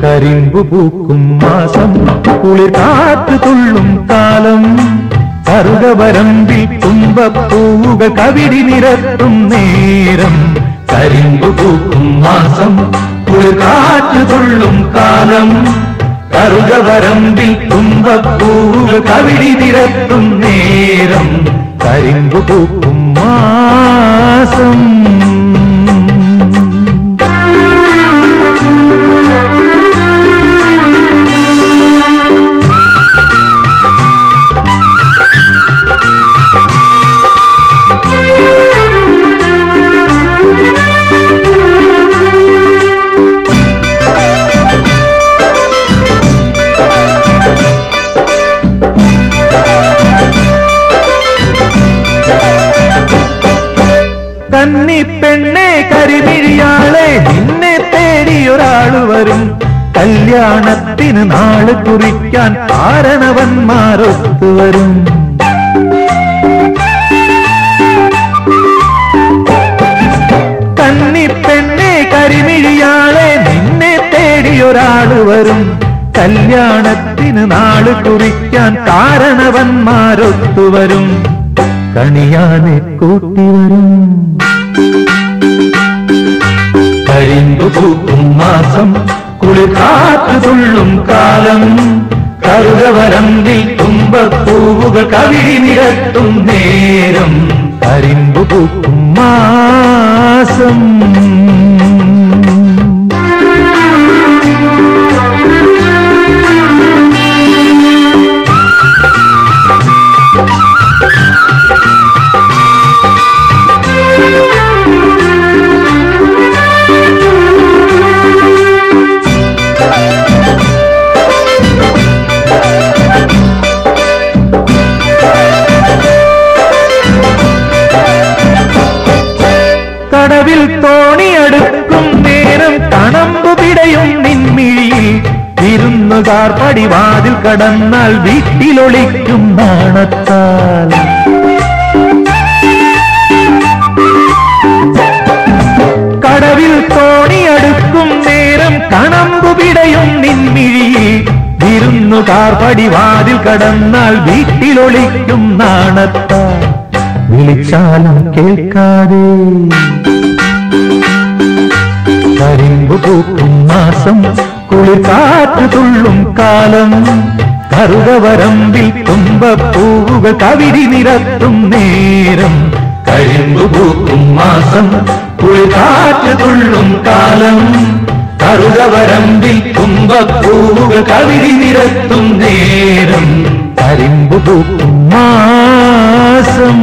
കരിമ്പു പൂക്കും മാസം കുളിർ കാത്തു തുള്ളും കാലം കറുകവരമ്പിൽ തുമ്പപ്പൂവുകൾ കവിടി നിരത്തും നേരം കരിമ്പു പൂക്കും മാസം കുളിർ കാത്തു തുള്ളും കാലം കറുകവരമ്പിൽ തുമ്പപ്പൂവുകൾ കവിടി നിരത്തും നേരം കരിമ്പു പൂക്കും മാസം കന്നി പെണ്ണെ കരിമിഴിയാളെ നിന്നെ തേടിയൊരാൾ വരും. കല്യാണത്തിന് നാൾ കുറിക്കാൻ കാരണവന്മാരൊത്തു വരും. കന്നി പെണ്ണെ കരിമിഴിയാളെ നിന്നെ തേടിയൊരാൾ വരും. കല്യാണത്തിന് നാൾ കുറിക്കാൻ കാരണവന്മാരൊത്തു വരും. കണിയാനെ കൂട്ടിവരും കരിമ്പു പൂക്കും മാസം കുളിർ കാത്തു തുള്ളും കാലം. കറുകവരമ്പിൽ തുമ്പപ്പൂവുകൾ കവിടി നിരത്തും നേരം. കരിമ്പു പൂക്കും മാസം. കടവിൽ തോണിയെടുക്കും നേരം കണമ്പു പിടയും നിൻമിഴിയിൽ. വിരുന്നുകാർ പടിവാതിൽ കടന്നാൽ വീട്ടിലൊളിക്കും നാണത്താൽ. കടവിൽ തോണിയെടുക്കും നേരം കണമ്പു പിടയും നിൻമിഴിയിൽ. വിരുന്നുകാർ പടിവാതിൽ കടന്നാൽ വീട്ടിലൊളിക്കും നാണത്താൽ. വിളിച്ചാലും കേൾക്കാതെ കരിമ്പു പൂക്കും മാസം കുളിർക്കാറ്റ് തുള്ളും കാലം. കറുകവരമ്പിൽ തുമ്പപ്പൂവുകൾ കവിരി നിരത്തും നേരം. കരിമ്പു പൂക്കും മാസം കുളിർക്കാറ്റ് തുള്ളും കാലം. കറുകവരമ്പിൽ തുമ്പപ്പൂവുകൾ കവിരി നിരത്തും നേരം. കരിമ്പു പൂക്കും മാസം.